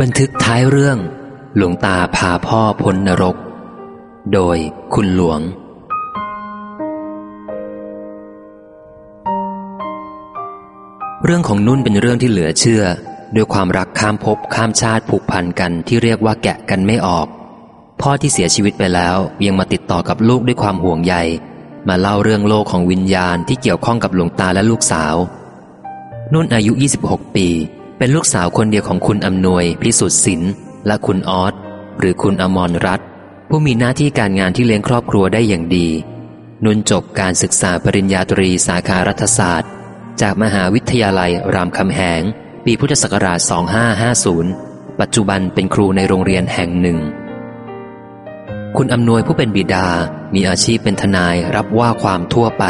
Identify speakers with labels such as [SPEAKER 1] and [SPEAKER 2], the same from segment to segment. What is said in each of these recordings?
[SPEAKER 1] บันทึกท้ายเรื่อง หลวงตาพาพ่อพ้นนรก โดยคุณหลวง เรื่องของนุ่นเป็นเรื่องที่เหลือเชื่อ ด้วยความรักข้ามภพข้ามชาติผูกพันกันที่เรียกว่าแกะกันไม่ออก พ่อที่เสียชีวิตไปแล้วยังมาติดต่อกับลูกด้วยความห่วงใย มาเล่าเรื่องโลกของวิญญาณที่เกี่ยวข้องกับหลวงตาและลูกสาว นุ่นอายุ 26 ปี เป็นลูกสาวคนเดียวของคุณอำนวย พิสุทธิ์ศิลป์และคุณออสหรือคุณอมรรัตน์ผู้มีหน้าที่การงานที่เลี้ยงครอบครัวได้อย่างดี นุ่นจบการศึกษาปริญญาตรีสาขารัฐศาสตร์ จากมหาวิทยาลัยรามคำแหง ปีพุทธศักราช 2550 ปัจจุบันเป็นครูในโรงเรียนแห่งหนึ่ง คุณอำนวยผู้เป็นบิดา มีอาชีพเป็นทนายรับว่าความทั่วไป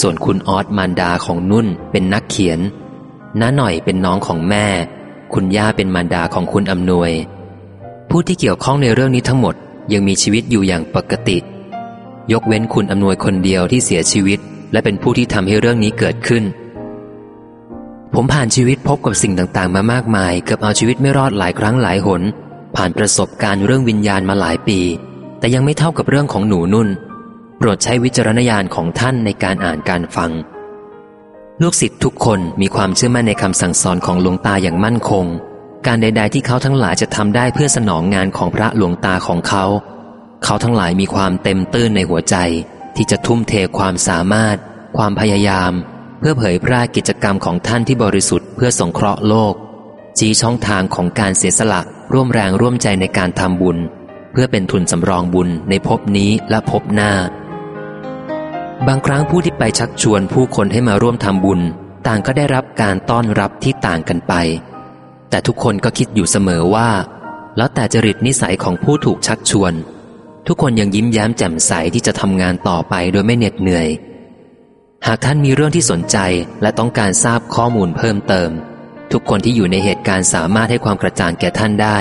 [SPEAKER 1] ส่วนคุณออสมารดาของนุ่นเป็นนักเขียน น้าหน่อยเป็นน้องของแม่ คุณย่าเป็นมารดาของคุณอำนวย ผู้ที่เกี่ยวข้องในเรื่องนี้ทั้งหมดยังมีชีวิตอยู่อย่างปกติ ยกเว้นคุณอำนวยคนเดียวที่เสียชีวิต และเป็นผู้ที่ทำให้เรื่องนี้เกิดขึ้น ผมผ่านชีวิตพบกับสิ่งต่างๆ มามากมาย เกือบเอาชีวิตไม่รอดหลายครั้งหลายหน ผ่านประสบการณ์เรื่องวิญญาณมาหลายปี แต่ยังไม่เท่ากับเรื่องของหนูนุ่น โปรดใช้วิจารณญาณของท่านในการอ่านการฟัง ลูกศิษย์ทุกคนมีความเชื่อมั่นในคำสั่งสอนของหลวงตาอย่างมั่นคง การใด ๆ ที่เขาทั้งหลายจะทำได้เพื่อสนองงานของพระหลวงตาของเขา เขาทั้งหลายมีความเต็มตื้นในหัวใจ ที่จะทุ่มเทความสามารถ ความพยายาม เพื่อเผยแพร่กิจกรรมของท่านที่บริสุทธิ์เพื่อสงเคราะห์โลก ชี้ช่องทางของการเสียสละร่วมแรงร่วมใจในการทำบุญ เพื่อเป็นทุนสำรองบุญในภพนี้และภพหน้า บางครั้งผู้ที่ไปชักชวนผู้คนให้มาร่วมทำบุญ ต่างก็ได้รับการต้อนรับที่ต่างกันไป แต่ทุกคนก็คิดอยู่เสมอว่า แล้วแต่จริตนิสัยของผู้ถูกชักชวน ทุกคนยังยิ้มแย้มแจ่มใสที่จะทำงานต่อไปโดยไม่เหน็ดเหนื่อย หากท่านมีเรื่องที่สนใจและต้องการทราบข้อมูลเพิ่มเติม ทุกคนที่อยู่ในเหตุการณ์สามารถให้ความกระจ่างแก่ท่านได้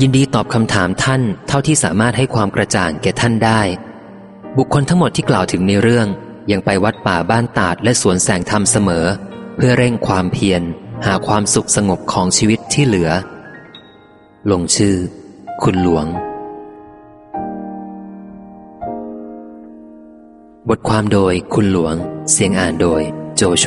[SPEAKER 1] ยินดีตอบคำถามท่าน เท่าที่สามารถให้ความกระจ่างแก่ท่านได้ บุคคลทั้งหมดที่กล่าวถึงในเรื่อง ยังไปวัดป่าบ้านตาดและสวนแสงธรรมเสมอ เพื่อเร่งความเพียร หาความสุขสงบของชีวิตที่เหลือ ลงชื่อ คุณหลวง บทความโดยคุณหลวง เสียงอ่านโดย โจโฉ